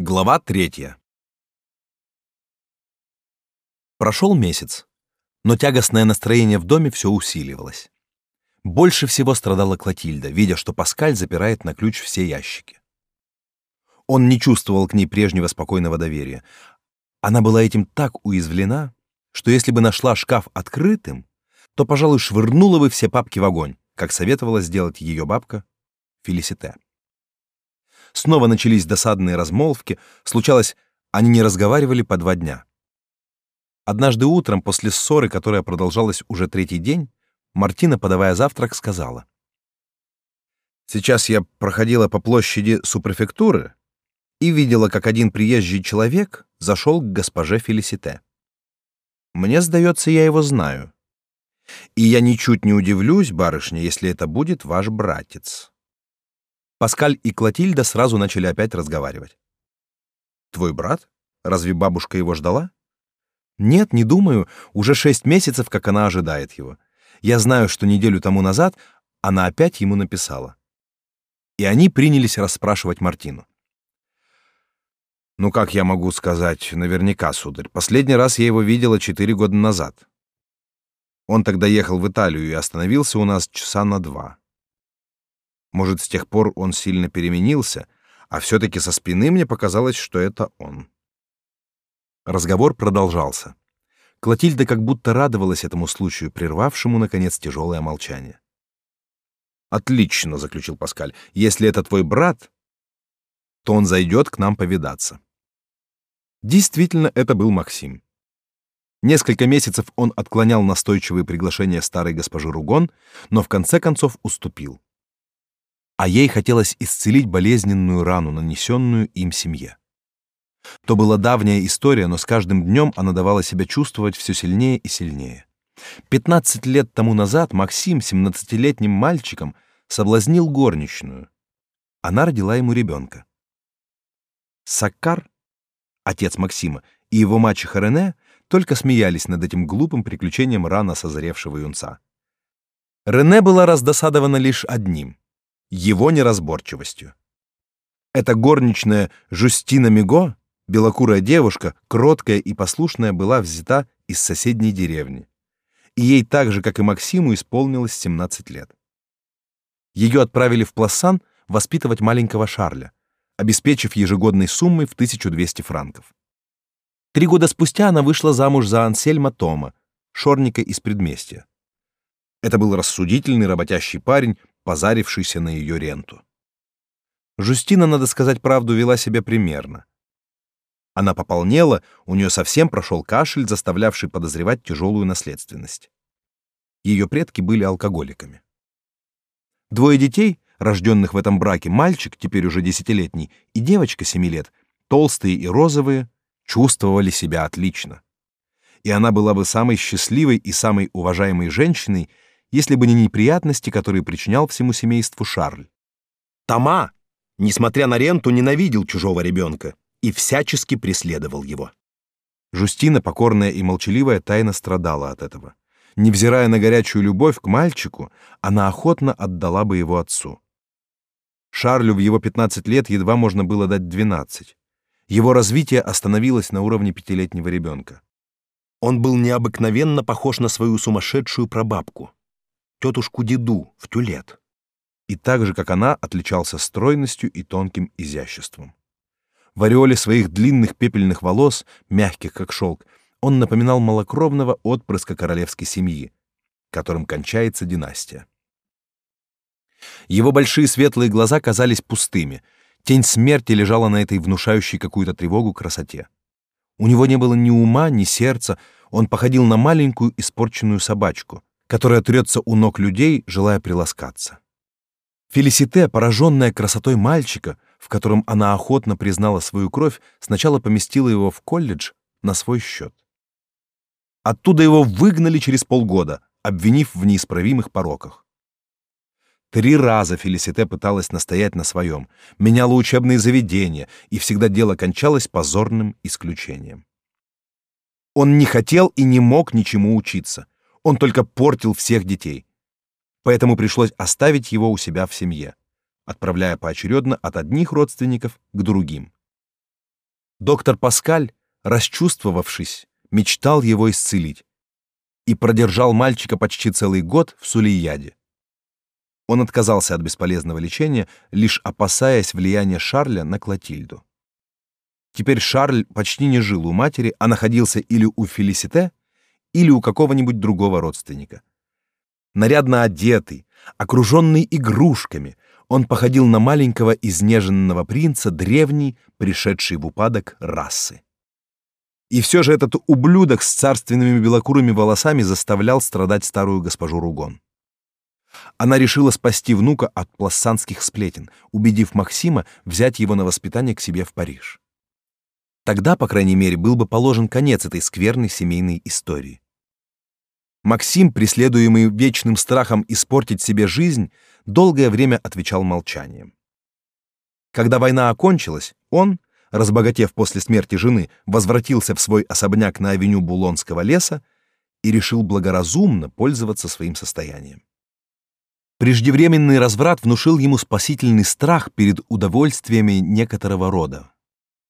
Глава третья. Прошел месяц, но тягостное настроение в доме все усиливалось. Больше всего страдала Клотильда, видя, что Паскаль запирает на ключ все ящики. Он не чувствовал к ней прежнего спокойного доверия. Она была этим так уязвлена, что если бы нашла шкаф открытым, то, пожалуй, швырнула бы все папки в огонь, как советовала сделать ее бабка Фелисите. Снова начались досадные размолвки, случалось, они не разговаривали по два дня. Однажды утром, после ссоры, которая продолжалась уже третий день, Мартина, подавая завтрак, сказала. «Сейчас я проходила по площади супрефектуры и видела, как один приезжий человек зашел к госпоже Фелисите. Мне сдается, я его знаю. И я ничуть не удивлюсь, барышня, если это будет ваш братец. Паскаль и Клотильда сразу начали опять разговаривать. «Твой брат? Разве бабушка его ждала?» «Нет, не думаю. Уже шесть месяцев, как она ожидает его. Я знаю, что неделю тому назад она опять ему написала». И они принялись расспрашивать Мартину. «Ну, как я могу сказать наверняка, сударь? Последний раз я его видела четыре года назад. Он тогда ехал в Италию и остановился у нас часа на два. Может, с тех пор он сильно переменился, а все-таки со спины мне показалось, что это он. Разговор продолжался. Клотильда как будто радовалась этому случаю, прервавшему, наконец, тяжелое молчание. «Отлично», — заключил Паскаль. «Если это твой брат, то он зайдет к нам повидаться». Действительно, это был Максим. Несколько месяцев он отклонял настойчивые приглашения старой госпожи Ругон, но в конце концов уступил а ей хотелось исцелить болезненную рану, нанесенную им семье. То была давняя история, но с каждым днем она давала себя чувствовать все сильнее и сильнее. Пятнадцать лет тому назад Максим, семнадцатилетним мальчиком, соблазнил горничную. Она родила ему ребенка. Саккар, отец Максима, и его мачеха Рене только смеялись над этим глупым приключением рано созревшего юнца. Рене была раздосадована лишь одним — его неразборчивостью. Эта горничная Жустина Миго, белокурая девушка, кроткая и послушная, была взята из соседней деревни. И ей так же, как и Максиму, исполнилось 17 лет. Ее отправили в Пласан воспитывать маленького Шарля, обеспечив ежегодной суммой в 1200 франков. Три года спустя она вышла замуж за Ансельма Тома, шорника из предместья. Это был рассудительный работящий парень, позарившийся на ее ренту. Жустина, надо сказать правду, вела себя примерно. Она пополнела, у нее совсем прошел кашель, заставлявший подозревать тяжелую наследственность. Ее предки были алкоголиками. Двое детей, рожденных в этом браке, мальчик, теперь уже десятилетний, и девочка семи лет, толстые и розовые, чувствовали себя отлично. И она была бы самой счастливой и самой уважаемой женщиной, если бы не неприятности, которые причинял всему семейству Шарль. Тома, несмотря на ренту, ненавидел чужого ребенка и всячески преследовал его. Жустина, покорная и молчаливая, тайно страдала от этого. Невзирая на горячую любовь к мальчику, она охотно отдала бы его отцу. Шарлю в его 15 лет едва можно было дать 12. Его развитие остановилось на уровне пятилетнего ребенка. Он был необыкновенно похож на свою сумасшедшую прабабку тетушку Деду в тюлет. И так же, как она, отличался стройностью и тонким изяществом. В ореоле своих длинных пепельных волос, мягких как шелк, он напоминал малокровного отпрыска королевской семьи, которым кончается династия. Его большие светлые глаза казались пустыми, тень смерти лежала на этой внушающей какую-то тревогу красоте. У него не было ни ума, ни сердца, он походил на маленькую испорченную собачку, которая трется у ног людей, желая приласкаться. Фелисите, пораженная красотой мальчика, в котором она охотно признала свою кровь, сначала поместила его в колледж на свой счет. Оттуда его выгнали через полгода, обвинив в неисправимых пороках. Три раза Фелисите пыталась настоять на своем, меняла учебные заведения, и всегда дело кончалось позорным исключением. Он не хотел и не мог ничему учиться — он только портил всех детей. Поэтому пришлось оставить его у себя в семье, отправляя поочередно от одних родственников к другим. Доктор Паскаль, расчувствовавшись, мечтал его исцелить и продержал мальчика почти целый год в Сулейяде. Он отказался от бесполезного лечения, лишь опасаясь влияния Шарля на Клотильду. Теперь Шарль почти не жил у матери, а находился или у Фелисите, или у какого-нибудь другого родственника. Нарядно одетый, окруженный игрушками, он походил на маленького изнеженного принца древней, пришедшей в упадок расы. И все же этот ублюдок с царственными белокурыми волосами заставлял страдать старую госпожу Ругон. Она решила спасти внука от плассанских сплетен, убедив Максима взять его на воспитание к себе в Париж. Тогда, по крайней мере, был бы положен конец этой скверной семейной истории. Максим, преследуемый вечным страхом испортить себе жизнь, долгое время отвечал молчанием. Когда война окончилась, он, разбогатев после смерти жены, возвратился в свой особняк на авеню Булонского леса и решил благоразумно пользоваться своим состоянием. Преждевременный разврат внушил ему спасительный страх перед удовольствиями некоторого рода.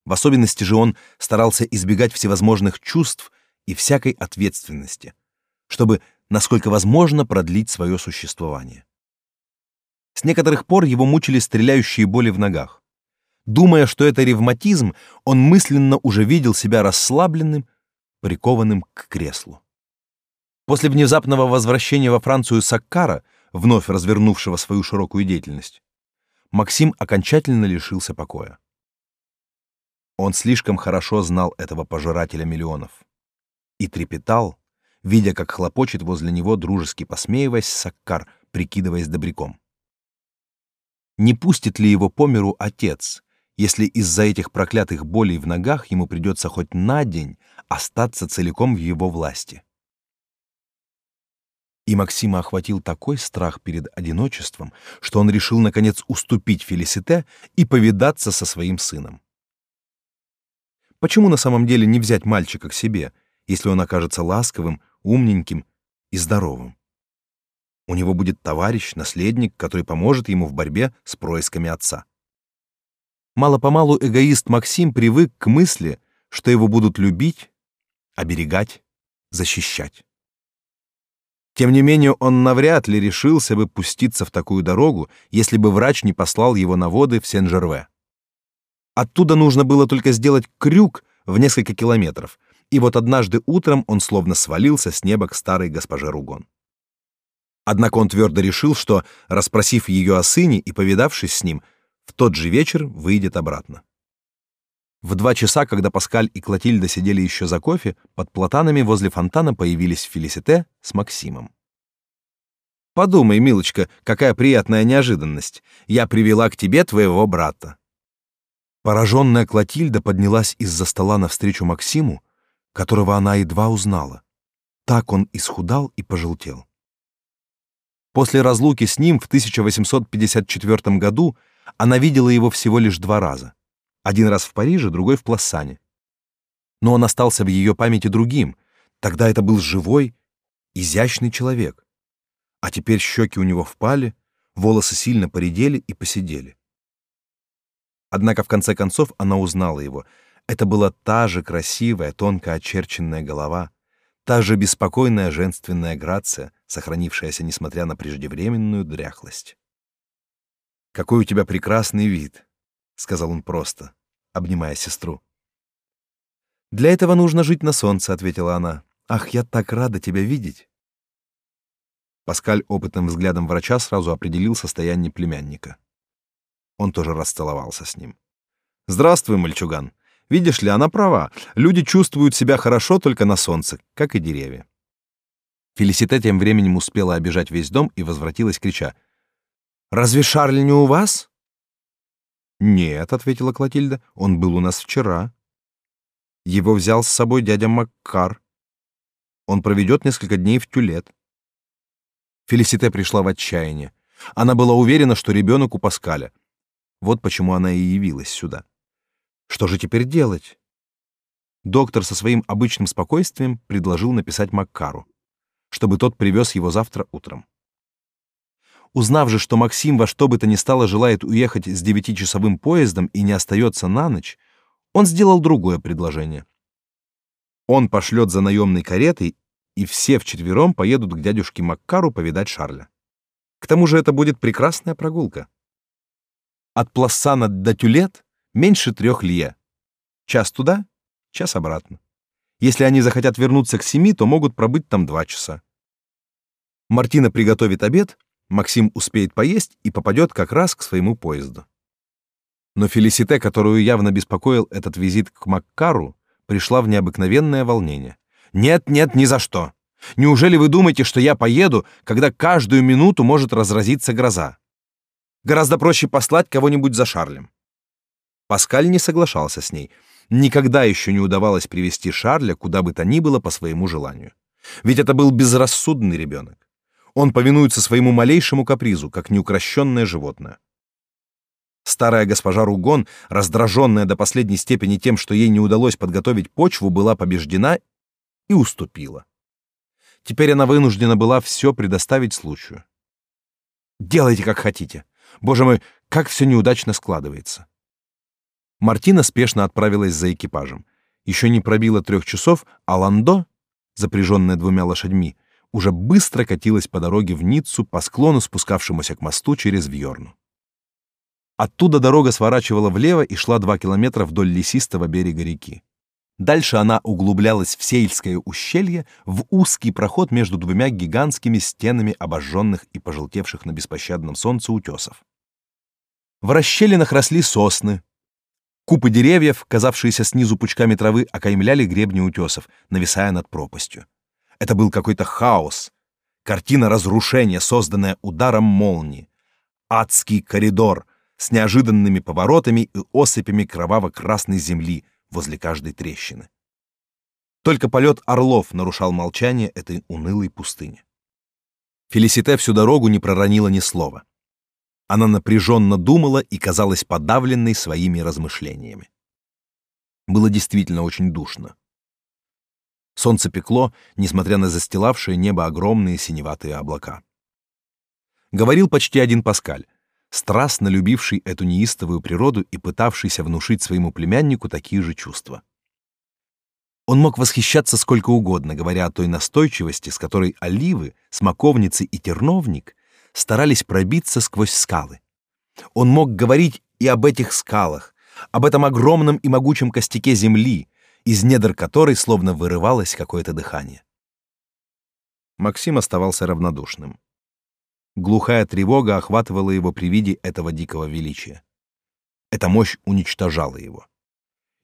В особенности же он старался избегать всевозможных чувств и всякой ответственности, чтобы, насколько возможно, продлить свое существование. С некоторых пор его мучили стреляющие боли в ногах. Думая, что это ревматизм, он мысленно уже видел себя расслабленным, прикованным к креслу. После внезапного возвращения во Францию Саккара, вновь развернувшего свою широкую деятельность, Максим окончательно лишился покоя. Он слишком хорошо знал этого пожирателя миллионов и трепетал, видя, как хлопочет возле него, дружески посмеиваясь, Саккар, прикидываясь добряком. Не пустит ли его по миру отец, если из-за этих проклятых болей в ногах ему придется хоть на день остаться целиком в его власти? И Максима охватил такой страх перед одиночеством, что он решил наконец уступить Фелисите и повидаться со своим сыном. Почему на самом деле не взять мальчика к себе, если он окажется ласковым, умненьким и здоровым? У него будет товарищ, наследник, который поможет ему в борьбе с происками отца. Мало-помалу эгоист Максим привык к мысли, что его будут любить, оберегать, защищать. Тем не менее, он навряд ли решился бы пуститься в такую дорогу, если бы врач не послал его на воды в Сен-Жерве. Оттуда нужно было только сделать крюк в несколько километров, и вот однажды утром он словно свалился с неба к старой госпоже Ругон. Однако он твердо решил, что, расспросив ее о сыне и повидавшись с ним, в тот же вечер выйдет обратно. В два часа, когда Паскаль и Клотильда сидели еще за кофе, под платанами возле фонтана появились Фелисите с Максимом. «Подумай, милочка, какая приятная неожиданность. Я привела к тебе твоего брата. Пораженная Клотильда поднялась из-за стола навстречу Максиму, которого она едва узнала. Так он исхудал и пожелтел. После разлуки с ним в 1854 году она видела его всего лишь два раза. Один раз в Париже, другой в Плассане. Но он остался в ее памяти другим. Тогда это был живой, изящный человек. А теперь щеки у него впали, волосы сильно поредели и посидели. Однако в конце концов она узнала его. Это была та же красивая, тонко очерченная голова, та же беспокойная женственная грация, сохранившаяся несмотря на преждевременную дряхлость. «Какой у тебя прекрасный вид», — сказал он просто, обнимая сестру. «Для этого нужно жить на солнце», — ответила она. «Ах, я так рада тебя видеть!» Паскаль опытным взглядом врача сразу определил состояние племянника. Он тоже расцеловался с ним. «Здравствуй, мальчуган. Видишь ли, она права. Люди чувствуют себя хорошо только на солнце, как и деревья». Фелисите тем временем успела обижать весь дом и возвратилась, крича. «Разве Шарль не у вас?» «Нет», — ответила Клотильда, — «он был у нас вчера. Его взял с собой дядя Маккар. Он проведет несколько дней в Тюлет». Фелисите пришла в отчаяние. Она была уверена, что ребенок у Паскаля. Вот почему она и явилась сюда. Что же теперь делать? Доктор со своим обычным спокойствием предложил написать Маккару, чтобы тот привез его завтра утром. Узнав же, что Максим во что бы то ни стало желает уехать с девятичасовым поездом и не остается на ночь, он сделал другое предложение. Он пошлет за наемной каретой, и все вчетвером поедут к дядюшке Маккару повидать Шарля. К тому же это будет прекрасная прогулка. От Плассана до Тюлет меньше трех лье. Час туда, час обратно. Если они захотят вернуться к семи, то могут пробыть там два часа. Мартина приготовит обед, Максим успеет поесть и попадет как раз к своему поезду. Но Фелисите, которую явно беспокоил этот визит к Маккару, пришла в необыкновенное волнение. «Нет, нет, ни за что! Неужели вы думаете, что я поеду, когда каждую минуту может разразиться гроза? Гораздо проще послать кого-нибудь за Шарлем». Паскаль не соглашался с ней — Никогда еще не удавалось привести Шарля куда бы то ни было по своему желанию. Ведь это был безрассудный ребенок. Он повинуется своему малейшему капризу, как неукрощенное животное. Старая госпожа Ругон, раздраженная до последней степени тем, что ей не удалось подготовить почву, была побеждена и уступила. Теперь она вынуждена была все предоставить случаю. «Делайте, как хотите. Боже мой, как все неудачно складывается. Мартина спешно отправилась за экипажем. Еще не пробило трех часов, а Ландо, запряженная двумя лошадьми, уже быстро катилась по дороге в Ниццу по склону, спускавшемуся к мосту через Вьорну. Оттуда дорога сворачивала влево и шла два километра вдоль лесистого берега реки. Дальше она углублялась в Сейльское ущелье, в узкий проход между двумя гигантскими стенами обожженных и пожелтевших на беспощадном солнце утесов. В расщелинах росли сосны, Купы деревьев, казавшиеся снизу пучками травы, окаймляли гребни утесов, нависая над пропастью. Это был какой-то хаос, картина разрушения, созданная ударом молнии. Адский коридор с неожиданными поворотами и осыпями кроваво-красной земли возле каждой трещины. Только полет орлов нарушал молчание этой унылой пустыни. Фелисите всю дорогу не проронила ни слова. Она напряженно думала и казалась подавленной своими размышлениями. Было действительно очень душно. Солнце пекло, несмотря на застилавшее небо огромные синеватые облака. Говорил почти один Паскаль, страстно любивший эту неистовую природу и пытавшийся внушить своему племяннику такие же чувства. Он мог восхищаться сколько угодно, говоря о той настойчивости, с которой оливы, смоковницы и терновник старались пробиться сквозь скалы. Он мог говорить и об этих скалах, об этом огромном и могучем костяке земли, из недр которой словно вырывалось какое-то дыхание. Максим оставался равнодушным. Глухая тревога охватывала его при виде этого дикого величия. Эта мощь уничтожала его.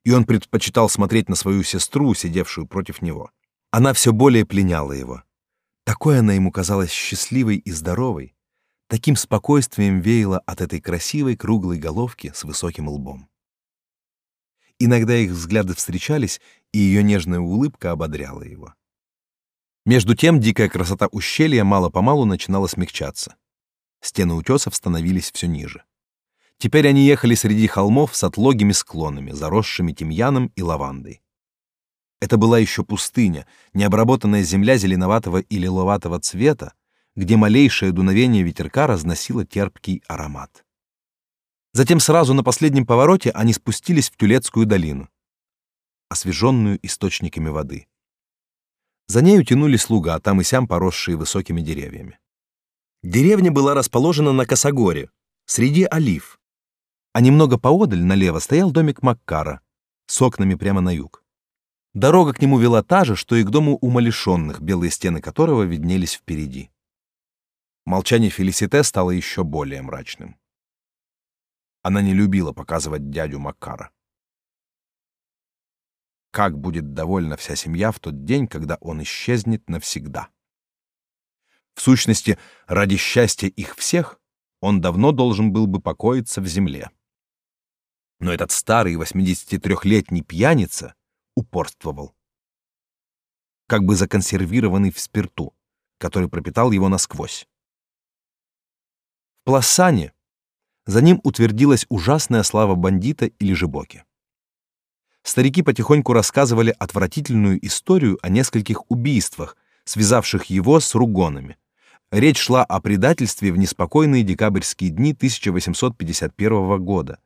И он предпочитал смотреть на свою сестру, сидевшую против него. Она все более пленяла его. Такой она ему казалась счастливой и здоровой, таким спокойствием веяло от этой красивой круглой головки с высоким лбом. Иногда их взгляды встречались, и ее нежная улыбка ободряла его. Между тем дикая красота ущелья мало-помалу начинала смягчаться. Стены утесов становились все ниже. Теперь они ехали среди холмов с отлогими склонами, заросшими тимьяном и лавандой. Это была еще пустыня, необработанная земля зеленоватого и лиловатого цвета, где малейшее дуновение ветерка разносило терпкий аромат. Затем сразу на последнем повороте они спустились в Тюлецкую долину, освеженную источниками воды. За нею тянулись луга, там и сям поросшие высокими деревьями. Деревня была расположена на косогоре, среди олив, а немного поодаль налево стоял домик Маккара с окнами прямо на юг. Дорога к нему вела та же, что и к дому умалишенных, белые стены которого виднелись впереди. Молчание Фелисите стало еще более мрачным. Она не любила показывать дядю Макара. Как будет довольна вся семья в тот день, когда он исчезнет навсегда? В сущности, ради счастья их всех он давно должен был бы покоиться в земле. Но этот старый 83-летний пьяница упорствовал. Как бы законсервированный в спирту, который пропитал его насквозь. В Пласане за ним утвердилась ужасная слава бандита или жебоки. Старики потихоньку рассказывали отвратительную историю о нескольких убийствах, связавших его с ругонами. Речь шла о предательстве в неспокойные декабрьские дни 1851 года,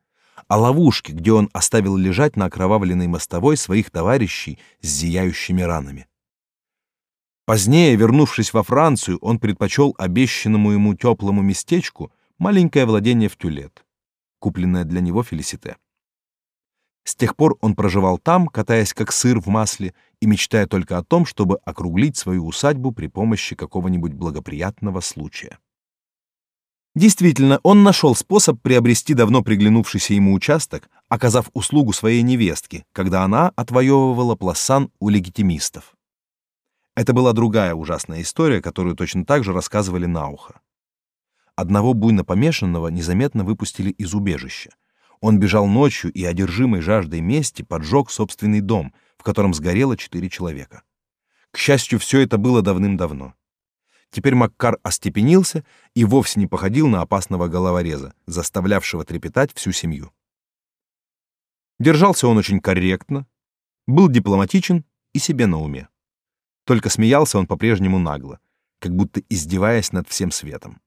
о ловушке, где он оставил лежать на окровавленной мостовой своих товарищей с зияющими ранами. Позднее, вернувшись во Францию, он предпочел обещанному ему теплому местечку маленькое владение в Тюлет, купленное для него Фелисите. С тех пор он проживал там, катаясь как сыр в масле и мечтая только о том, чтобы округлить свою усадьбу при помощи какого-нибудь благоприятного случая. Действительно, он нашел способ приобрести давно приглянувшийся ему участок, оказав услугу своей невестке, когда она отвоевывала пласан у легитимистов. Это была другая ужасная история, которую точно так же рассказывали на ухо. Одного буйно помешанного незаметно выпустили из убежища. Он бежал ночью и, одержимый жаждой мести, поджег собственный дом, в котором сгорело четыре человека. К счастью, все это было давным-давно. Теперь Маккар остепенился и вовсе не походил на опасного головореза, заставлявшего трепетать всю семью. Держался он очень корректно, был дипломатичен и себе на уме. Только смеялся он по-прежнему нагло, как будто издеваясь над всем светом.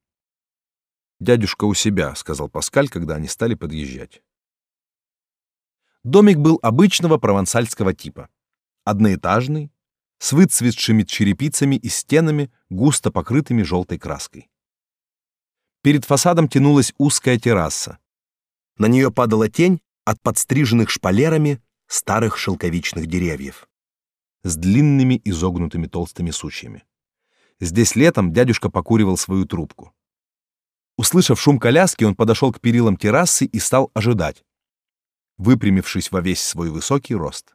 «Дядюшка у себя», — сказал Паскаль, когда они стали подъезжать. Домик был обычного провансальского типа. Одноэтажный, с выцветшими черепицами и стенами, густо покрытыми желтой краской. Перед фасадом тянулась узкая терраса. На нее падала тень от подстриженных шпалерами старых шелковичных деревьев с длинными изогнутыми толстыми сучьями. Здесь летом дядюшка покуривал свою трубку. Услышав шум коляски, он подошел к перилам террасы и стал ожидать, выпрямившись во весь свой высокий рост.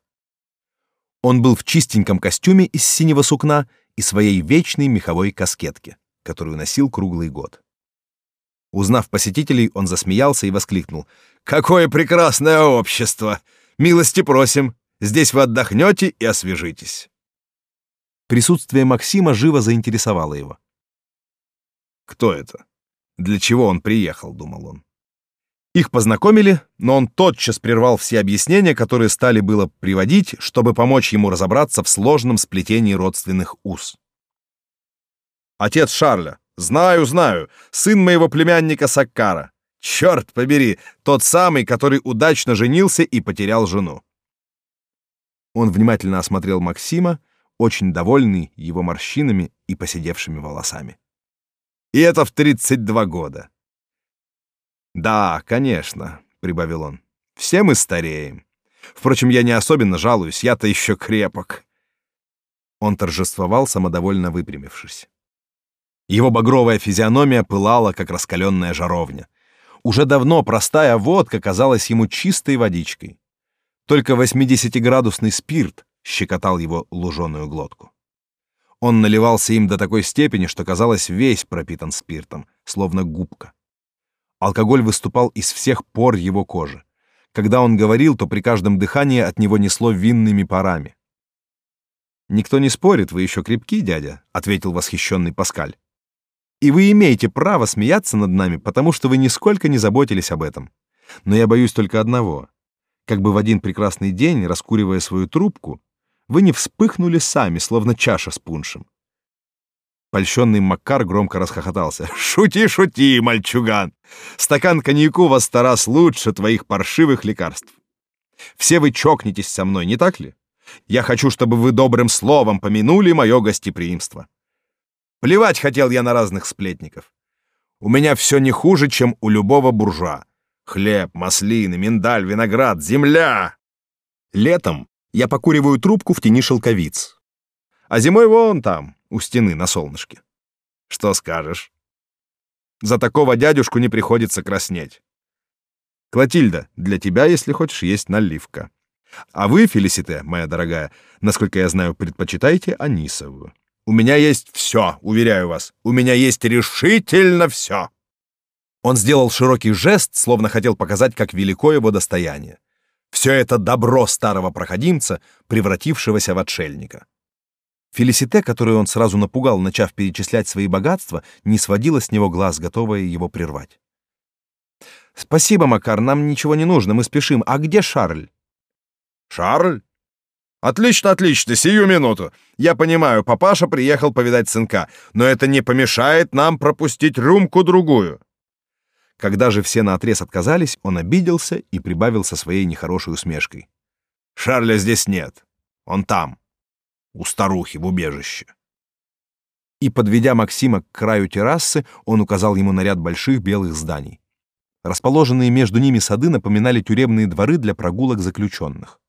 Он был в чистеньком костюме из синего сукна и своей вечной меховой каскетке, которую носил круглый год. Узнав посетителей, он засмеялся и воскликнул. «Какое прекрасное общество! Милости просим! Здесь вы отдохнете и освежитесь. Присутствие Максима живо заинтересовало его. Кто это? Для чего он приехал, думал он. Их познакомили, но он тотчас прервал все объяснения, которые стали было приводить, чтобы помочь ему разобраться в сложном сплетении родственных уз. Отец Шарля. Знаю, знаю. Сын моего племянника Саккара. Черт побери, тот самый, который удачно женился и потерял жену. Он внимательно осмотрел Максима, очень довольный его морщинами и поседевшими волосами. И это в 32 года. Да, конечно, прибавил он. Все мы стареем. Впрочем, я не особенно жалуюсь, я-то еще крепок. Он торжествовал, самодовольно выпрямившись. Его багровая физиономия пылала, как раскаленная жаровня. Уже давно простая водка казалась ему чистой водичкой. Только 80-градусный спирт щекотал его луженую глотку. Он наливался им до такой степени, что казалось весь пропитан спиртом, словно губка. Алкоголь выступал из всех пор его кожи. Когда он говорил, то при каждом дыхании от него несло винными парами. «Никто не спорит, вы еще крепки, дядя», — ответил восхищенный Паскаль. «И вы имеете право смеяться над нами, потому что вы нисколько не заботились об этом. Но я боюсь только одного как бы в один прекрасный день, раскуривая свою трубку, вы не вспыхнули сами, словно чаша с пуншем. Польщенный Маккар громко расхохотался. «Шути, шути, мальчуган! Стакан коньяку во сто лучше твоих паршивых лекарств. Все вы чокнетесь со мной, не так ли? Я хочу, чтобы вы добрым словом помянули мое гостеприимство. Плевать хотел я на разных сплетников. У меня все не хуже, чем у любого буржуа. Хлеб, маслины, миндаль, виноград, земля. Летом я покуриваю трубку в тени шелковиц. А зимой вон там, у стены на солнышке. Что скажешь? За такого дядюшку не приходится краснеть. Клотильда, для тебя, если хочешь, есть наливка. А вы, Фелисите, моя дорогая, насколько я знаю, предпочитаете анисовую. У меня есть все, уверяю вас. У меня есть решительно все. Он сделал широкий жест, словно хотел показать, как велико его достояние. Все это добро старого проходимца, превратившегося в отшельника. Фелисите, которую он сразу напугал, начав перечислять свои богатства, не сводила с него глаз, готовая его прервать. «Спасибо, Макар, нам ничего не нужно, мы спешим. А где Шарль?» «Шарль? Отлично, отлично, сию минуту. Я понимаю, папаша приехал повидать сынка, но это не помешает нам пропустить рюмку-другую. Когда же все наотрез отказались, он обиделся и прибавил со своей нехорошей усмешкой. «Шарля здесь нет. Он там, у старухи в убежище». И, подведя Максима к краю террасы, он указал ему на ряд больших белых зданий. Расположенные между ними сады напоминали тюремные дворы для прогулок заключенных.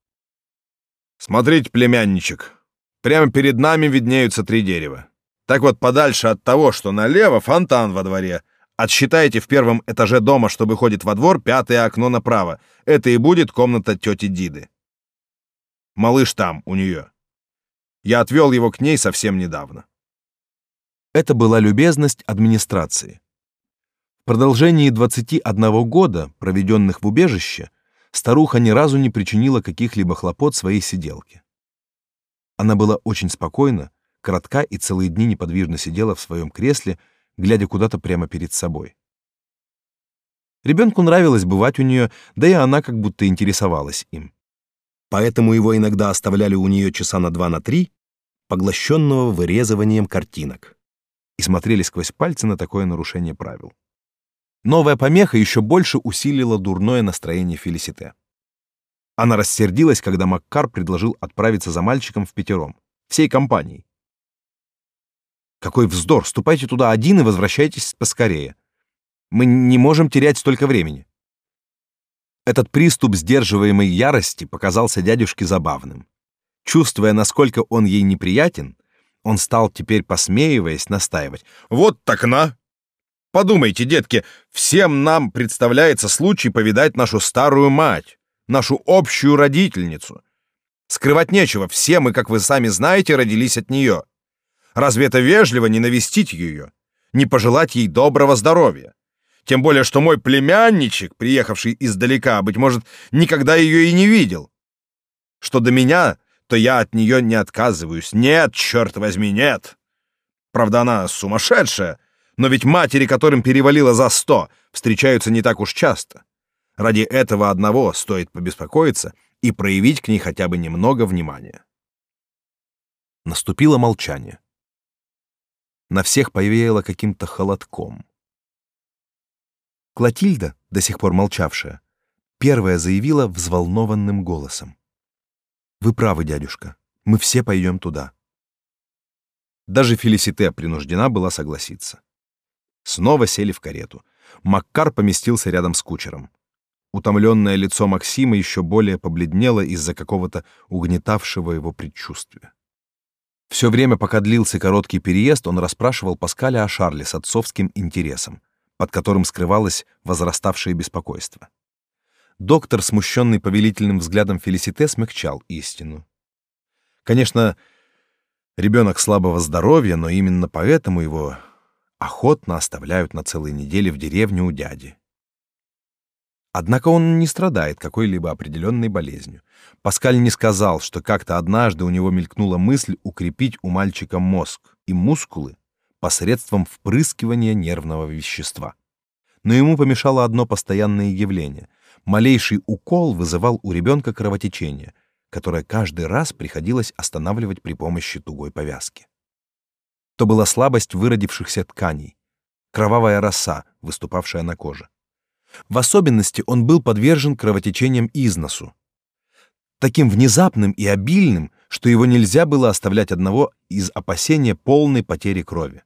«Смотрите, племянничек, прямо перед нами виднеются три дерева. Так вот, подальше от того, что налево, фонтан во дворе. Отсчитайте в первом этаже дома, что выходит во двор, пятое окно направо. Это и будет комната тети Диды. Малыш там, у нее. Я отвел его к ней совсем недавно. Это была любезность администрации. В продолжении 21 года, проведенных в убежище, старуха ни разу не причинила каких-либо хлопот своей сиделке. Она была очень спокойна, кратка и целые дни неподвижно сидела в своем кресле, глядя куда-то прямо перед собой. Ребенку нравилось бывать у нее, да и она как будто интересовалась им. Поэтому его иногда оставляли у нее часа на два на три, поглощенного вырезыванием картинок и смотрели сквозь пальцы на такое нарушение правил. Новая помеха еще больше усилила дурное настроение Фелисите. Она рассердилась, когда Маккар предложил отправиться за мальчиком в пятером, всей компанией. «Какой вздор! Ступайте туда один и возвращайтесь поскорее. Мы не можем терять столько времени». Этот приступ сдерживаемой ярости показался дядюшке забавным. Чувствуя, насколько он ей неприятен, он стал теперь, посмеиваясь, настаивать. «Вот так на! Подумайте, детки, всем нам представляется случай повидать нашу старую мать, нашу общую родительницу. Скрывать нечего, все мы, как вы сами знаете, родились от нее. Разве это вежливо не навестить ее, не пожелать ей доброго здоровья? Тем более, что мой племянничек, приехавший издалека, быть может, никогда ее и не видел. Что до меня, то я от нее не отказываюсь. Нет, черт возьми, нет. Правда, она сумасшедшая, но ведь матери, которым перевалило за сто, встречаются не так уж часто. Ради этого одного стоит побеспокоиться и проявить к ней хотя бы немного внимания. Наступило молчание. На всех повеяло каким-то холодком. Клотильда, до сих пор молчавшая, первая заявила взволнованным голосом. Вы правы, дядюшка. Мы все пойдем туда. Даже Фелисите принуждена была согласиться. Снова сели в карету. Маккар поместился рядом с кучером. Утомленное лицо Максима еще более побледнело из-за какого-то угнетавшего его предчувствия. Все время, пока длился короткий переезд, он расспрашивал Паскаля о Шарле с отцовским интересом, под которым скрывалось возраставшее беспокойство. Доктор, смущенный повелительным взглядом Фелисите, смягчал истину. Конечно, ребенок слабого здоровья, но именно поэтому его охотно оставляют на целые недели в деревне у дяди. Однако он не страдает какой-либо определенной болезнью. Паскаль не сказал, что как-то однажды у него мелькнула мысль укрепить у мальчика мозг и мускулы посредством впрыскивания нервного вещества. Но ему помешало одно постоянное явление малейший укол вызывал у ребенка кровотечение, которое каждый раз приходилось останавливать при помощи тугой повязки. То была слабость выродившихся тканей, кровавая роса, выступавшая на коже. В особенности он был подвержен кровотечениям из носу, таким внезапным и обильным, что его нельзя было оставлять одного из опасения полной потери крови.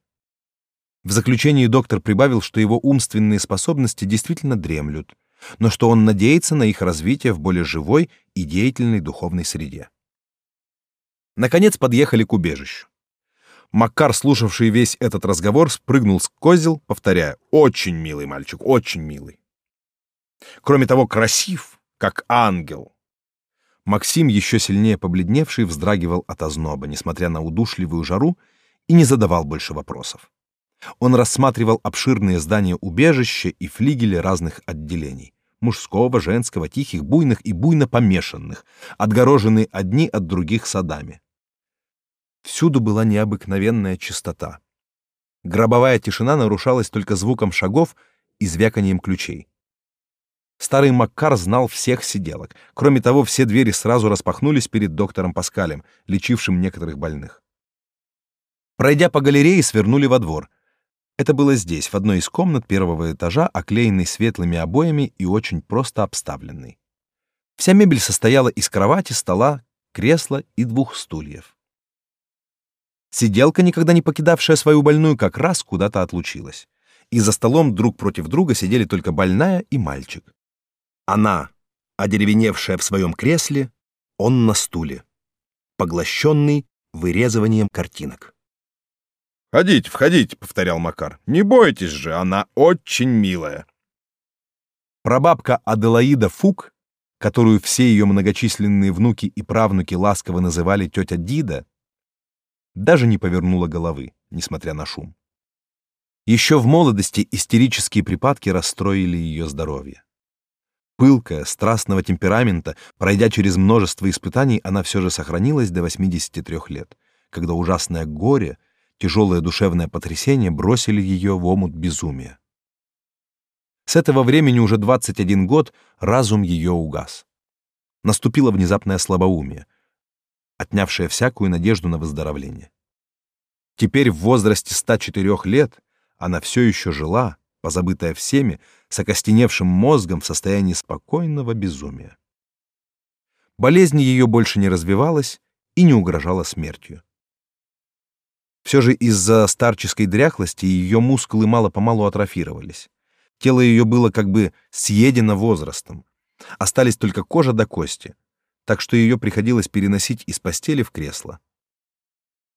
В заключении доктор прибавил, что его умственные способности действительно дремлют, но что он надеется на их развитие в более живой и деятельной духовной среде. Наконец подъехали к убежищу. Маккар, слушавший весь этот разговор, спрыгнул с козел, повторяя «Очень милый мальчик, очень милый». Кроме того, красив, как ангел. Максим, еще сильнее побледневший, вздрагивал от озноба, несмотря на удушливую жару, и не задавал больше вопросов. Он рассматривал обширные здания убежища и флигели разных отделений мужского, женского, тихих, буйных и буйно помешанных, отгороженные одни от других садами. Всюду была необыкновенная чистота. Гробовая тишина нарушалась только звуком шагов и звяканием ключей. Старый Маккар знал всех сиделок. Кроме того, все двери сразу распахнулись перед доктором Это было здесь, в одной из комнат первого этажа, оклеенной светлыми обоями и очень просто обставленной. Вся мебель состояла из кровати, стола, кресла и двух стульев. Сиделка, никогда не покидавшая свою больную, как раз куда-то отлучилась. И за столом друг против друга сидели только больная и мальчик. Она, одеревеневшая в своем кресле, он на стуле, поглощенный вырезыванием картинок. «Входите, входите», — повторял Макар. «Не бойтесь же, она очень милая». Прабабка Аделаида Фук, которую все ее многочисленные внуки и правнуки ласково называли тетя Дида, даже не повернула головы, несмотря на шум. Еще в молодости истерические припадки расстроили ее здоровье. Пылкая, страстного темперамента, пройдя через множество испытаний, она все же сохранилась до 83 лет, когда ужасное горе, тяжелое душевное потрясение бросили ее в омут безумия. С этого времени уже 21 год разум ее угас. Наступило внезапное слабоумие, отнявшее всякую надежду на выздоровление. Теперь в возрасте 104 лет она все еще жила, позабытая всеми, с окостеневшим мозгом в состоянии спокойного безумия. Болезнь ее больше не развивалась и не угрожала смертью. Все же из-за старческой дряхлости ее мускулы мало-помалу атрофировались. Тело ее было как бы съедено возрастом. Остались только кожа до кости, так что ее приходилось переносить из постели в кресло.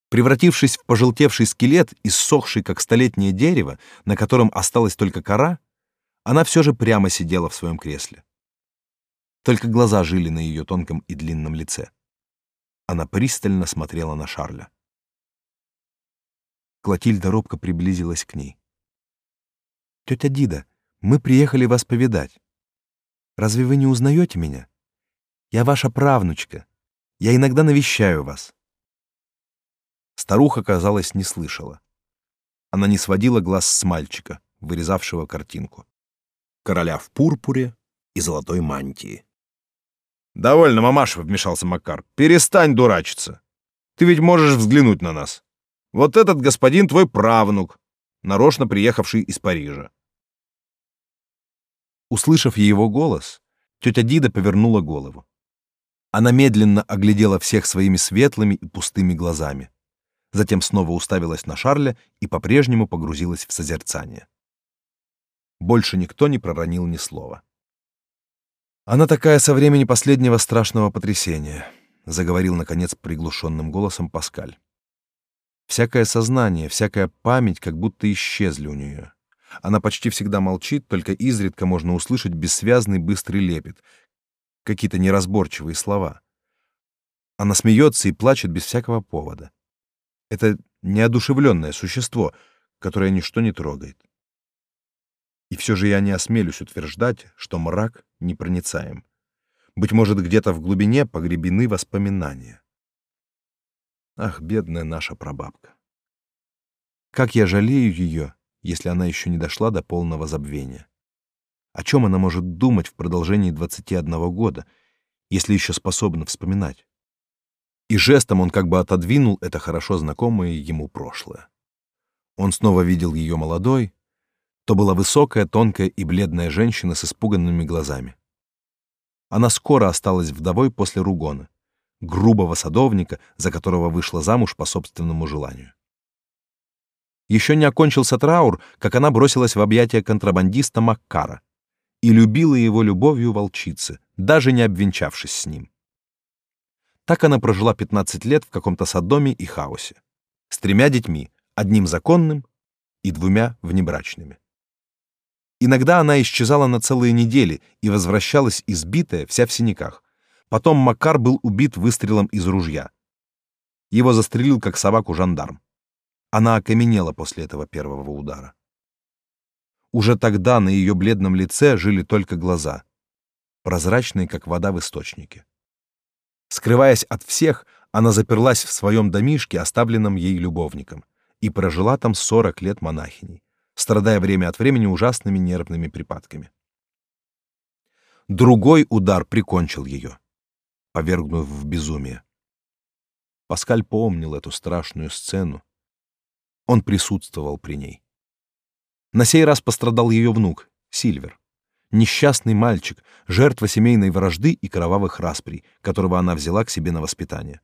Превратившись в пожелтевший скелет, иссохший как столетнее дерево, на котором осталась только кора, она все же прямо сидела в своем кресле. Только глаза жили на ее тонком и длинном лице. Она пристально смотрела на Шарля. Клотильда робко приблизилась к ней. «Тетя Дида, мы приехали вас повидать. Разве вы не узнаете меня? Я ваша правнучка. Я иногда навещаю вас». Старуха, казалось, не слышала. Она не сводила глаз с мальчика, вырезавшего картинку. Короля в пурпуре и золотой мантии. «Довольно, мамаша», — вмешался Макар. «Перестань дурачиться. Ты ведь можешь взглянуть на нас. Вот этот господин твой правнук, нарочно приехавший из Парижа». Услышав его голос, тетя Дида повернула голову. Она медленно оглядела всех своими светлыми и пустыми глазами затем снова уставилась на Шарля и по-прежнему погрузилась в созерцание. Больше никто не проронил ни слова. Она такая со времени последнего страшного потрясения, заговорил наконец приглушенным голосом Паскаль. Всякое сознание, всякая память как будто исчезли у нее. Она почти всегда молчит, только изредка можно услышать бессвязный быстрый лепет, какие-то неразборчивые слова. Она смеется и плачет без всякого повода. Это неодушевленное существо, которое ничто не трогает. И все же я не осмелюсь утверждать, что мрак непроницаем. Быть может, где-то в глубине погребены воспоминания. Ах, бедная наша прабабка. Как я жалею ее, если она еще не дошла до полного забвения. О чем она может думать в продолжении 21 года, если еще способна вспоминать? и жестом он как бы отодвинул это хорошо знакомое ему прошлое. Он снова видел ее молодой, то была высокая, тонкая и бледная женщина с испуганными глазами. Она скоро осталась вдовой после Ругона, грубого садовника, за которого вышла замуж по собственному желанию. Еще не окончился траур, как она бросилась в объятия контрабандиста Маккара и любила его любовью волчицы, даже не обвенчавшись с ним. Так она прожила 15 лет в каком-то садоме и хаосе. С тремя детьми, одним законным и двумя внебрачными. Иногда она исчезала на целые недели и возвращалась избитая, вся в синяках. Потом Макар был убит выстрелом из ружья. Его застрелил как собаку жандарм. Она окаменела после этого первого удара. Уже тогда на ее бледном лице жили только глаза, прозрачные, как вода в источнике. Скрываясь от всех, она заперлась в своем домишке, оставленном ей любовником, и прожила там 40 лет монахиней, страдая время от времени ужасными нервными припадками. Другой удар прикончил ее, повергнув в безумие. Паскаль помнил эту страшную сцену. Он присутствовал при ней. На сей раз пострадал ее внук, Сильвер. Несчастный мальчик, жертва семейной вражды и кровавых расприй, которого она взяла к себе на воспитание.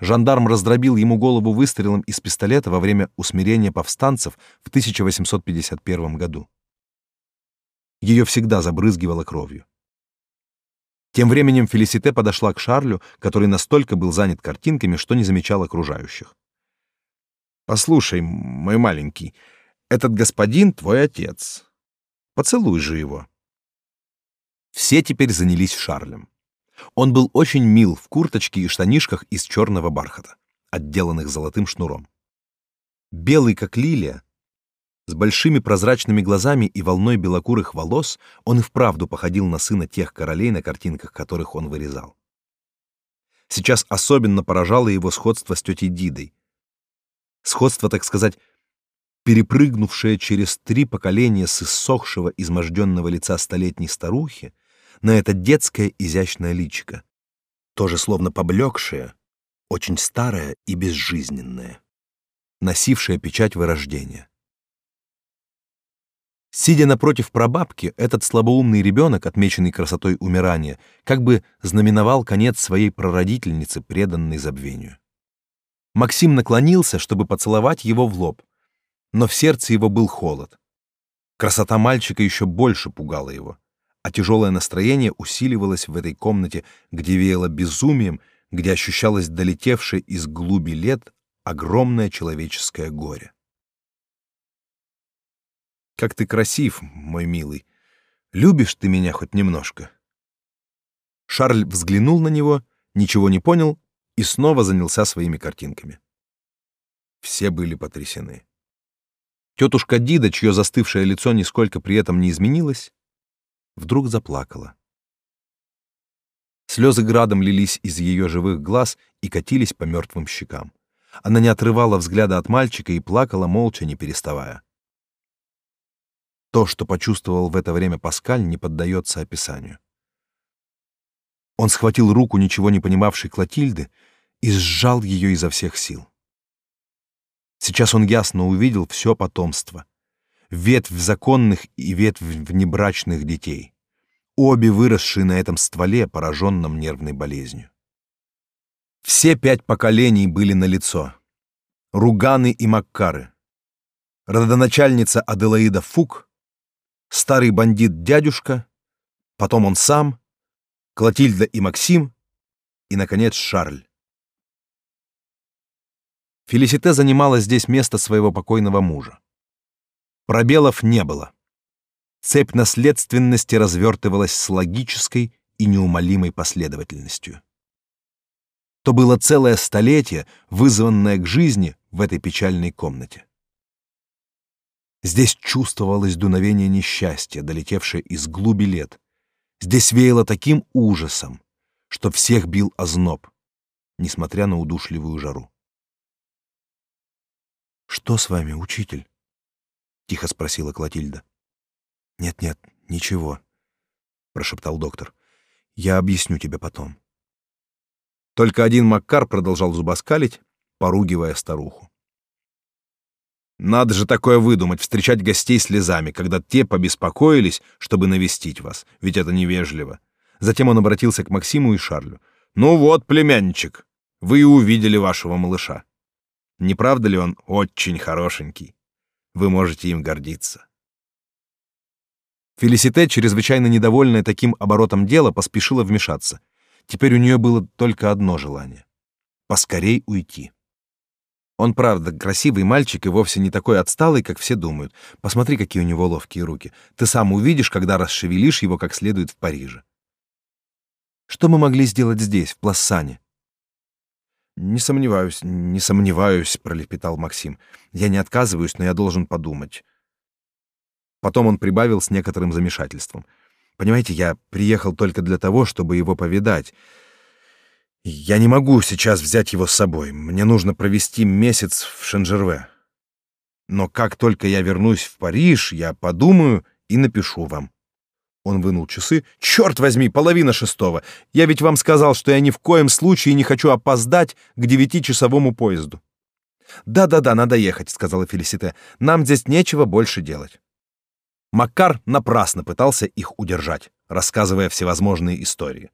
Жандарм раздробил ему голову выстрелом из пистолета во время усмирения повстанцев в 1851 году. Ее всегда забрызгивало кровью. Тем временем Фелисите подошла к Шарлю, который настолько был занят картинками, что не замечал окружающих. «Послушай, мой маленький, этот господин твой отец. Поцелуй же его». Все теперь занялись Шарлем. Он был очень мил в курточке и штанишках из черного бархата, отделанных золотым шнуром. Белый, как лилия, с большими прозрачными глазами и волной белокурых волос, он и вправду походил на сына тех королей на картинках, которых он вырезал. Сейчас особенно поражало его сходство с тетей Дидой. Сходство, так сказать, перепрыгнувшее через три поколения с иссохшего, изможденного лица столетней старухи на это детское изящное личико, тоже словно поблекшее, очень старое и безжизненное, носившее печать вырождения. Сидя напротив прабабки, этот слабоумный ребенок, отмеченный красотой умирания, как бы знаменовал конец своей прародительницы, преданной забвению. Максим наклонился, чтобы поцеловать его в лоб, но в сердце его был холод. Красота мальчика еще больше пугала его, а тяжелое настроение усиливалось в этой комнате, где веяло безумием, где ощущалось долетевшее из глуби лет огромное человеческое горе. Как ты красив, мой милый. Любишь ты меня хоть немножко?» Шарль взглянул на него, ничего не понял и снова занялся своими картинками. Все были потрясены. Тетушка Дида, чье застывшее лицо нисколько при этом не изменилось, вдруг заплакала. Слезы градом лились из ее живых глаз и катились по мертвым щекам. Она не отрывала взгляда от мальчика и плакала молча, не переставая. То, что почувствовал в это время Паскаль, не поддается описанию. Он схватил руку ничего не понимавшей Клотильды и сжал ее изо всех сил. Сейчас он ясно увидел все потомство. Ветвь законных и ветвь внебрачных детей. Обе выросшие на этом стволе, пораженном нервной болезнью. Все пять поколений были налицо. Руганы и Маккары. Родоначальница Аделаида Фук — старый бандит-дядюшка, потом он сам, Клотильда и Максим, и, наконец, Шарль. Фелисите занимала здесь место своего покойного мужа. Пробелов не было. Цепь наследственности развертывалась с логической и неумолимой последовательностью. То было целое столетие, вызванное к жизни в этой печальной комнате. Здесь чувствовалось дуновение несчастья, долетевшее из глуби лет. Здесь веяло таким ужасом, что всех бил озноб, несмотря на удушливую жару. «Что с вами, учитель?» — тихо спросила Клотильда. «Нет-нет, ничего», — прошептал доктор. «Я объясню тебе потом». Только один Маккар продолжал зубоскалить, поругивая старуху. Надо же такое выдумать, встречать гостей слезами, когда те побеспокоились, чтобы навестить вас, ведь это невежливо. Затем он обратился к Максиму и Шарлю. «Ну вот, племянничек, вы и увидели вашего малыша. Не правда ли он очень хорошенький? Вы можете им гордиться». Фелисите, чрезвычайно недовольная таким оборотом дела, поспешила вмешаться. Теперь у нее было только одно желание — поскорей уйти. Он, правда, красивый мальчик и вовсе не такой отсталый, как все думают. Посмотри, какие у него ловкие руки. Ты сам увидишь, когда расшевелишь его как следует в Париже. Что мы могли сделать здесь, в Плассане? Не сомневаюсь, не сомневаюсь, пролепетал Максим. Я не отказываюсь, но я должен подумать. Потом он прибавил с некоторым замешательством. Понимаете, я приехал только для того, чтобы его повидать. Я не могу сейчас взять его с собой. Мне нужно провести месяц в Шенжерве. Но как только я вернусь в Париж, я подумаю и напишу вам. Он вынул часы. Черт возьми, половина шестого. Я ведь вам сказал, что я ни в коем случае не хочу опоздать к девятичасовому поезду. «Да-да-да, надо ехать», — сказала Фелисите. «Нам здесь нечего больше делать». Маккар напрасно пытался их удержать, рассказывая всевозможные истории.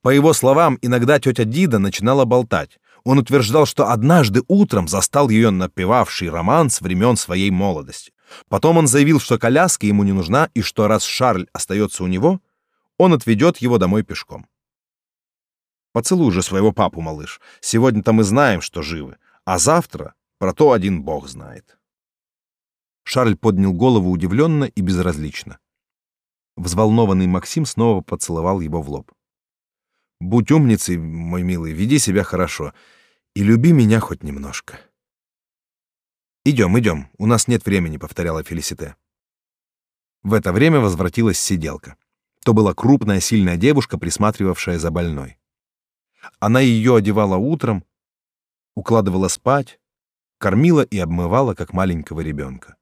По его словам, иногда тетя Дида начинала болтать. Он утверждал, что однажды утром застал ее напевавший роман с времен своей молодости. Потом он заявил, что коляска ему не нужна, и что раз Шарль остается у него, он отведет его домой пешком. Поцелуй же своего папу, малыш. Сегодня-то мы знаем, что живы, а завтра про то один бог знает. Шарль поднял голову удивленно и безразлично. Взволнованный Максим снова поцеловал его в лоб. «Будь умницей, мой милый, веди себя хорошо и люби меня хоть немножко». «Идем, идем, у нас нет времени», — повторяла Фелисите. В это время возвратилась сиделка. То была крупная, сильная девушка, присматривавшая за больной. Она ее одевала утром, укладывала спать, кормила и обмывала, как маленького ребенка.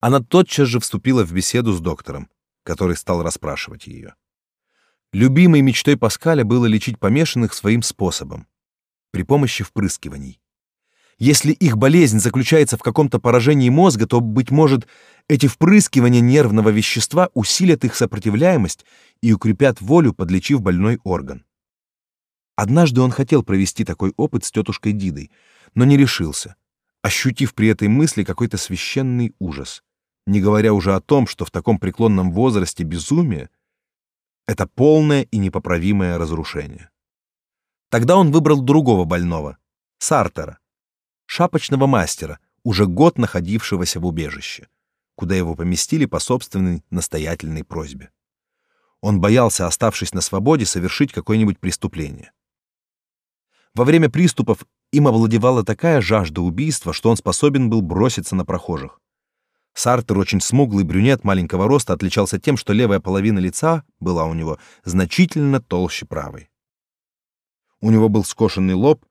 Она тотчас же вступила в беседу с доктором, который стал расспрашивать ее. Любимой мечтой Паскаля было лечить помешанных своим способом при помощи впрыскиваний. Если их болезнь заключается в каком-то поражении мозга, то быть может, эти впрыскивания нервного вещества усилят их сопротивляемость и укрепят волю, подлечив больной орган. Однажды он хотел провести такой опыт с тетушкой Дидой, но не решился, ощутив при этой мысли какой-то священный ужас не говоря уже о том, что в таком преклонном возрасте безумие — это полное и непоправимое разрушение. Тогда он выбрал другого больного, Сартера, шапочного мастера, уже год находившегося в убежище, куда его поместили по собственной настоятельной просьбе. Он боялся, оставшись на свободе, совершить какое-нибудь преступление. Во время приступов им овладевала такая жажда убийства, что он способен был броситься на прохожих. Сартер, очень смуглый брюнет маленького роста, отличался тем, что левая половина лица была у него значительно толще правой. У него был скошенный лоб,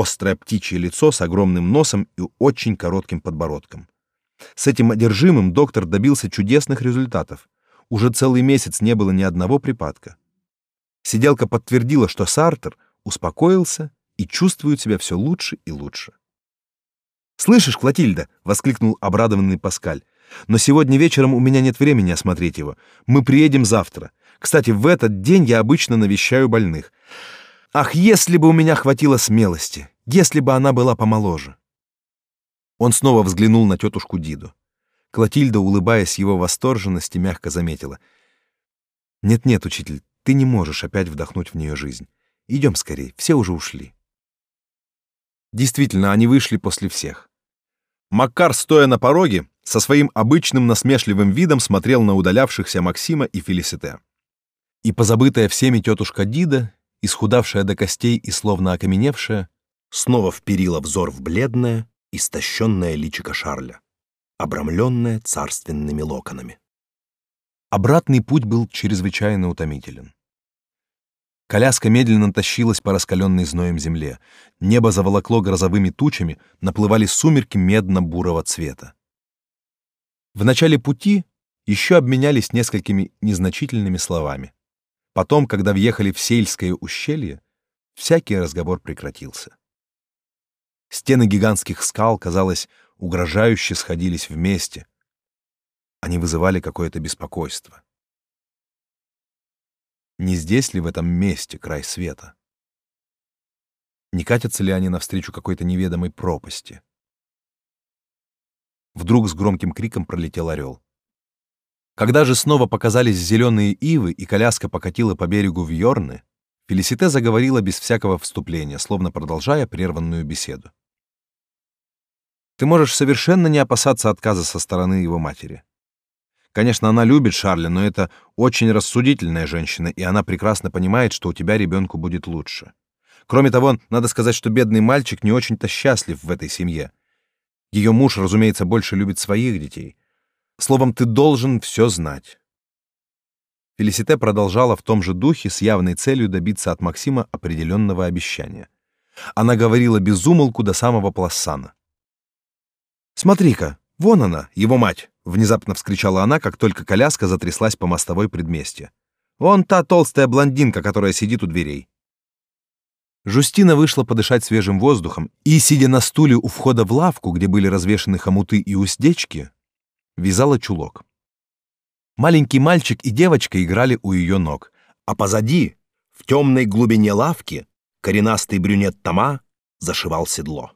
острое птичье лицо с огромным носом и очень коротким подбородком. С этим одержимым доктор добился чудесных результатов. Уже целый месяц не было ни одного припадка. Сиделка подтвердила, что Сартер успокоился и чувствует себя все лучше и лучше. «Слышишь, Клотильда?» — воскликнул обрадованный Паскаль. «Но сегодня вечером у меня нет времени осмотреть его. Мы приедем завтра. Кстати, в этот день я обычно навещаю больных. Ах, если бы у меня хватило смелости! Если бы она была помоложе!» Он снова взглянул на тетушку Диду. Клотильда, улыбаясь его восторженности, мягко заметила. «Нет-нет, учитель, ты не можешь опять вдохнуть в нее жизнь. Идем скорее, все уже ушли». Действительно, они вышли после всех. Макар, стоя на пороге, со своим обычным насмешливым видом смотрел на удалявшихся Максима и Фелисите. И позабытая всеми тетушка Дида, исхудавшая до костей и словно окаменевшая, снова вперила взор в бледное, истощенное личико Шарля, обрамленное царственными локонами. Обратный путь был чрезвычайно утомителен. Коляска медленно тащилась по раскаленной зноем земле. Небо заволокло грозовыми тучами, наплывали сумерки медно-бурого цвета. В начале пути еще обменялись несколькими незначительными словами. Потом, когда въехали в сельское ущелье, всякий разговор прекратился. Стены гигантских скал, казалось, угрожающе сходились вместе. Они вызывали какое-то беспокойство. Не здесь ли в этом месте край света? Не катятся ли они навстречу какой-то неведомой пропасти? Вдруг с громким криком пролетел орел. Когда же снова показались зеленые ивы и коляска покатила по берегу в Йорны, Фелисите заговорила без всякого вступления, словно продолжая прерванную беседу. «Ты можешь совершенно не опасаться отказа со стороны его матери. Конечно, она любит Шарля, но это очень рассудительная женщина, и она прекрасно понимает, что у тебя ребенку будет лучше. Кроме того, надо сказать, что бедный мальчик не очень-то счастлив в этой семье. Ее муж, разумеется, больше любит своих детей. Словом, ты должен все знать. Фелисите продолжала в том же духе с явной целью добиться от Максима определенного обещания. Она говорила без умолку до самого Плассана. «Смотри-ка, вон она, его мать!» внезапно вскричала она, как только коляска затряслась по мостовой предместья. Вон та толстая блондинка, которая сидит у дверей. Жустина вышла подышать свежим воздухом и, сидя на стуле у входа в лавку, где были развешаны хомуты и уздечки, вязала чулок. Маленький мальчик и девочка играли у ее ног, а позади, в темной глубине лавки, коренастый брюнет Тома зашивал седло.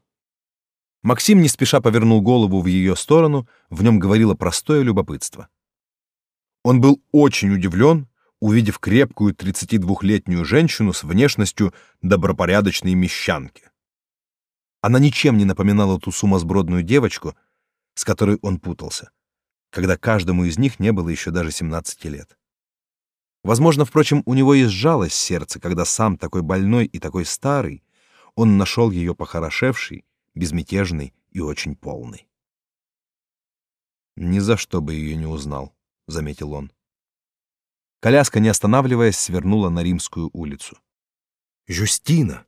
Максим не спеша повернул голову в ее сторону, в нем говорило простое любопытство. Он был очень удивлен, увидев крепкую 32-летнюю женщину с внешностью добропорядочной мещанки. Она ничем не напоминала ту сумасбродную девочку, с которой он путался, когда каждому из них не было еще даже 17 лет. Возможно, впрочем, у него и сжалось сердце, когда сам такой больной и такой старый, он нашел ее похорошевшей, безмятежной и очень полной. «Ни за что бы ее не узнал», — заметил он. Коляска, не останавливаясь, свернула на Римскую улицу. «Жюстина!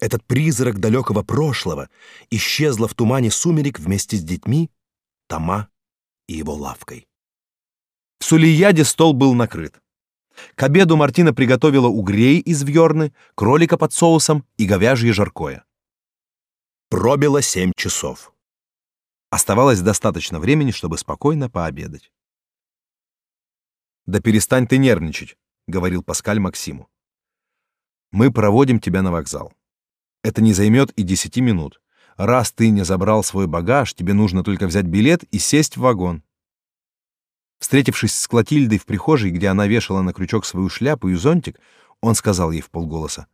Этот призрак далекого прошлого исчезла в тумане сумерек вместе с детьми, Тома и его лавкой». В Сулияде стол был накрыт. К обеду Мартина приготовила угрей из вьорны, кролика под соусом и говяжье жаркое. Пробило семь часов. Оставалось достаточно времени, чтобы спокойно пообедать. «Да перестань ты нервничать», — говорил Паскаль Максиму. «Мы проводим тебя на вокзал. Это не займет и десяти минут. Раз ты не забрал свой багаж, тебе нужно только взять билет и сесть в вагон». Встретившись с Клотильдой в прихожей, где она вешала на крючок свою шляпу и зонтик, он сказал ей в полголоса.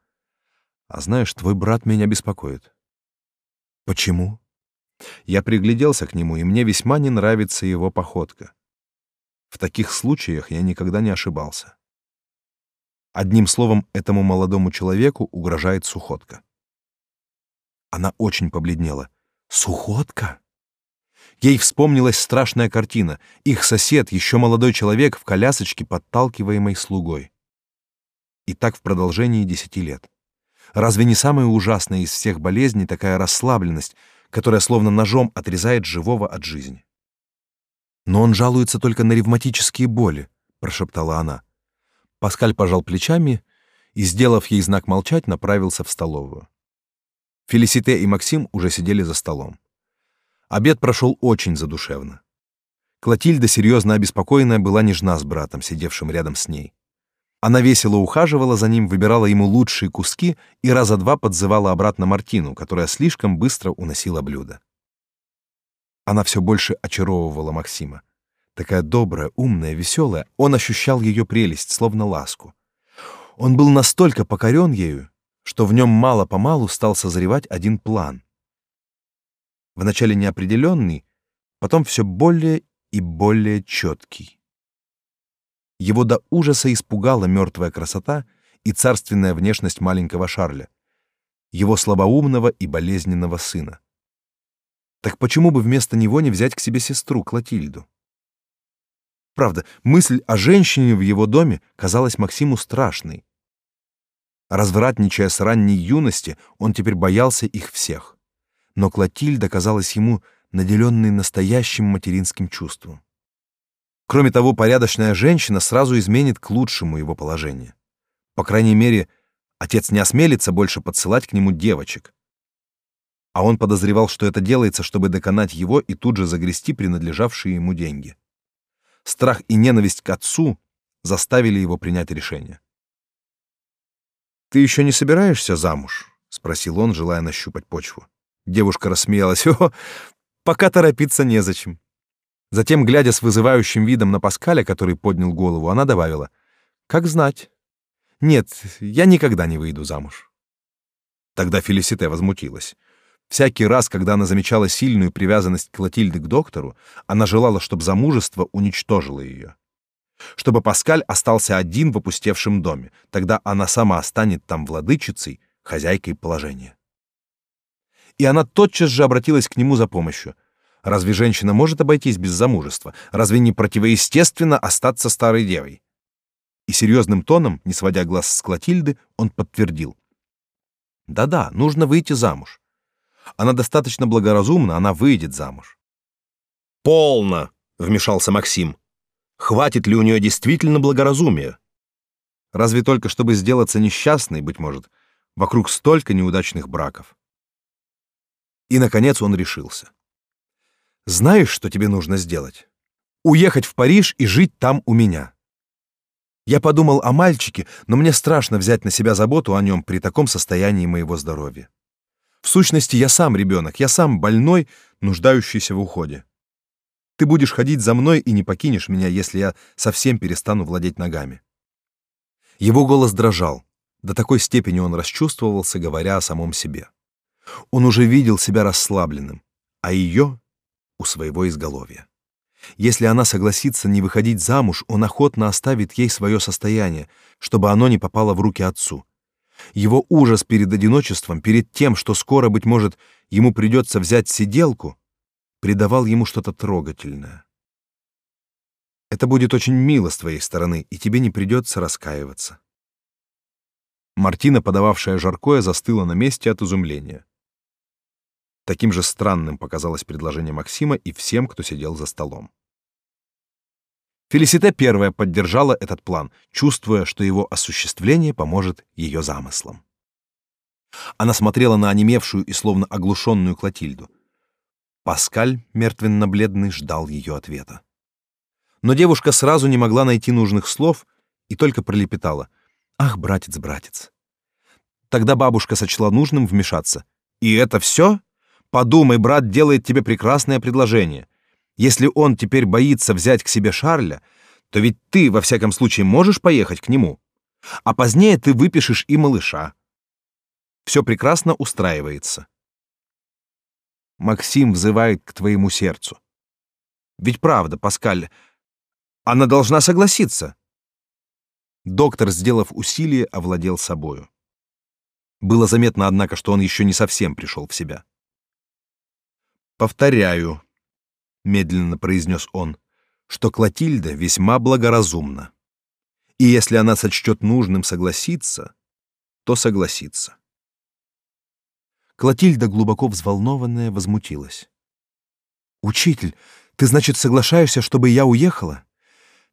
«А знаешь, твой брат меня беспокоит». «Почему?» Я пригляделся к нему, и мне весьма не нравится его походка. В таких случаях я никогда не ошибался. Одним словом, этому молодому человеку угрожает сухотка. Она очень побледнела. Сухотка? Ей вспомнилась страшная картина. Их сосед, еще молодой человек, в колясочке, подталкиваемой слугой. И так в продолжении десяти лет. Разве не самая ужасная из всех болезней такая расслабленность, которая словно ножом отрезает живого от жизни? Но он жалуется только на ревматические боли, прошептала она. Паскаль пожал плечами и, сделав ей знак молчать, направился в столовую. Фелисите и Максим уже сидели за столом. Обед прошел очень задушевно. Клотильда, серьезно обеспокоенная, была нежна с братом, сидевшим рядом с ней. Она весело ухаживала за ним, выбирала ему лучшие куски и раза два подзывала обратно Мартину, которая слишком быстро уносила блюдо. Она все больше очаровывала Максима. Такая добрая, умная, веселая, он ощущал ее прелесть, словно ласку. Он был настолько покорен ею, что в нем мало-помалу стал созревать один план. Вначале неопределенный, потом все более и более четкий. Его до ужаса испугала мертвая красота и царственная внешность маленького Шарля, его слабоумного и болезненного сына. Так почему бы вместо него не взять к себе сестру Клотильду? Правда, мысль о женщине в его доме казалась Максиму страшной. Развратничая с ранней юности, он теперь боялся их всех. Но Клотильда казалась ему наделенной настоящим материнским чувством. Кроме того, порядочная женщина сразу изменит к лучшему его положение. По крайней мере, отец не осмелится больше подсылать к нему девочек а он подозревал, что это делается, чтобы доконать его и тут же загрести принадлежавшие ему деньги. Страх и ненависть к отцу заставили его принять решение. «Ты еще не собираешься замуж?» — спросил он, желая нащупать почву. Девушка рассмеялась. «О, пока торопиться незачем». Затем, глядя с вызывающим видом на Паскаля, который поднял голову, она добавила. «Как знать. Нет, я никогда не выйду замуж». Тогда Фелисите возмутилась. Всякий раз, когда она замечала сильную привязанность Клотильды к доктору, она желала, чтобы замужество уничтожило ее. Чтобы Паскаль остался один в опустевшем доме, тогда она сама станет там владычицей, хозяйкой положения. И она тотчас же обратилась к нему за помощью. Разве женщина может обойтись без замужества? Разве не противоестественно остаться старой девой? И серьезным тоном, не сводя глаз с Клотильды, он подтвердил. Да-да, нужно выйти замуж. Она достаточно благоразумна, она выйдет замуж. «Полно!» — вмешался Максим. «Хватит ли у нее действительно благоразумия?» Разве только чтобы сделаться несчастной, быть может, Вокруг столько неудачных браков. И, наконец, он решился. «Знаешь, что тебе нужно сделать? Уехать в Париж и жить там у меня. Я подумал о мальчике, но мне страшно взять на себя заботу о нем при таком состоянии моего здоровья. В сущности, я сам ребенок, я сам больной, нуждающийся в уходе. Ты будешь ходить за мной и не покинешь меня, если я совсем перестану владеть ногами. Его голос дрожал. До такой степени он расчувствовался, говоря о самом себе. Он уже видел себя расслабленным, а ее — у своего изголовья. Если она согласится не выходить замуж, он охотно оставит ей свое состояние, чтобы оно не попало в руки отцу. Его ужас перед одиночеством, перед тем, что скоро, быть может, ему придется взять сиделку, придавал ему что-то трогательное. Это будет очень мило с твоей стороны, и тебе не придется раскаиваться. Мартина, подававшая жаркое, застыла на месте от изумления. Таким же странным показалось предложение Максима и всем, кто сидел за столом. Фелисите первая поддержала этот план, чувствуя, что его осуществление поможет ее замыслам. Она смотрела на онемевшую и словно оглушенную Клотильду. Паскаль, мертвенно-бледный, ждал ее ответа. Но девушка сразу не могла найти нужных слов и только пролепетала. «Ах, братец, братец!» Тогда бабушка сочла нужным вмешаться. «И это все?» Подумай, брат делает тебе прекрасное предложение. Если он теперь боится взять к себе Шарля, то ведь ты, во всяком случае, можешь поехать к нему. А позднее ты выпишешь и малыша. Все прекрасно устраивается. Максим взывает к твоему сердцу. Ведь правда, Паскаль, она должна согласиться. Доктор, сделав усилие, овладел собою. Было заметно, однако, что он еще не совсем пришел в себя. Повторяю, медленно произнес он, что Клотильда весьма благоразумна. И если она сочтет нужным согласиться, то согласится. Клотильда, глубоко взволнованная, возмутилась. «Учитель, ты, значит, соглашаешься, чтобы я уехала?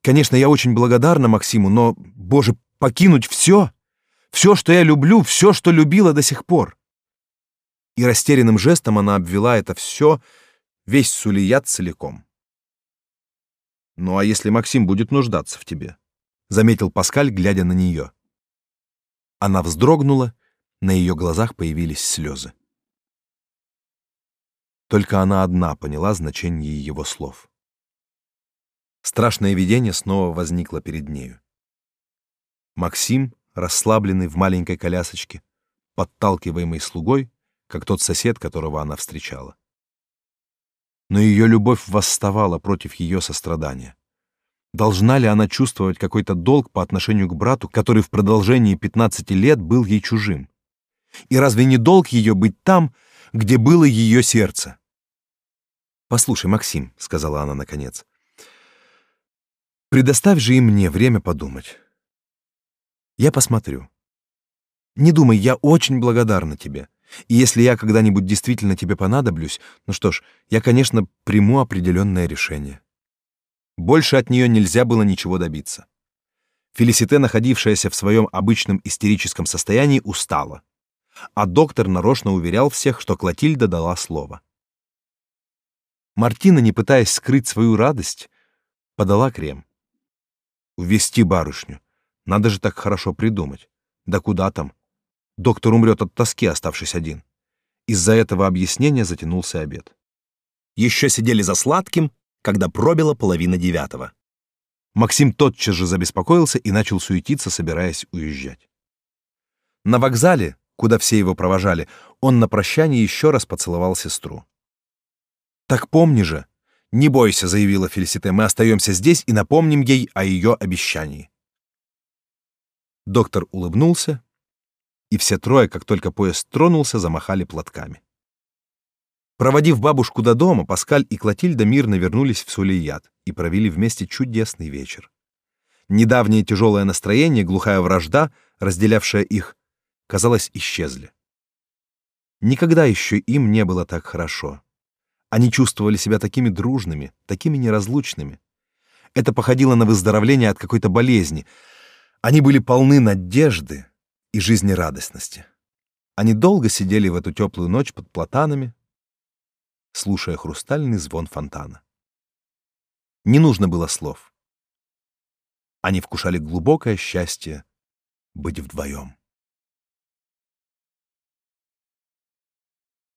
Конечно, я очень благодарна Максиму, но, боже, покинуть все? Все, что я люблю, все, что любила до сих пор и растерянным жестом она обвела это все, весь Сулият целиком. «Ну а если Максим будет нуждаться в тебе?» — заметил Паскаль, глядя на нее. Она вздрогнула, на ее глазах появились слезы. Только она одна поняла значение его слов. Страшное видение снова возникло перед нею. Максим, расслабленный в маленькой колясочке, подталкиваемый слугой, как тот сосед, которого она встречала. Но ее любовь восставала против ее сострадания. Должна ли она чувствовать какой-то долг по отношению к брату, который в продолжении 15 лет был ей чужим? И разве не долг ее быть там, где было ее сердце? «Послушай, Максим», — сказала она наконец, — «предоставь же и мне время подумать. Я посмотрю. Не думай, я очень благодарна тебе. И если я когда-нибудь действительно тебе понадоблюсь, ну что ж, я, конечно, приму определенное решение. Больше от нее нельзя было ничего добиться. Фелисите, находившаяся в своем обычном истерическом состоянии, устала. А доктор нарочно уверял всех, что Клотильда дала слово. Мартина, не пытаясь скрыть свою радость, подала крем. Увести барышню. Надо же так хорошо придумать. Да куда там? Доктор умрет от тоски, оставшись один. Из-за этого объяснения затянулся обед. Еще сидели за сладким, когда пробило половина девятого. Максим тотчас же забеспокоился и начал суетиться, собираясь уезжать. На вокзале, куда все его провожали, он на прощание еще раз поцеловал сестру. «Так помни же!» «Не бойся», — заявила Фелисите, — «мы остаемся здесь и напомним ей о ее обещании». Доктор улыбнулся и все трое, как только поезд тронулся, замахали платками. Проводив бабушку до дома, Паскаль и Клотильда мирно вернулись в Сулейят и провели вместе чудесный вечер. Недавнее тяжелое настроение, глухая вражда, разделявшая их, казалось, исчезли. Никогда еще им не было так хорошо. Они чувствовали себя такими дружными, такими неразлучными. Это походило на выздоровление от какой-то болезни. Они были полны надежды, и жизнерадостности. Они долго сидели в эту теплую ночь под платанами, слушая хрустальный звон фонтана. Не нужно было слов. Они вкушали глубокое счастье быть вдвоем.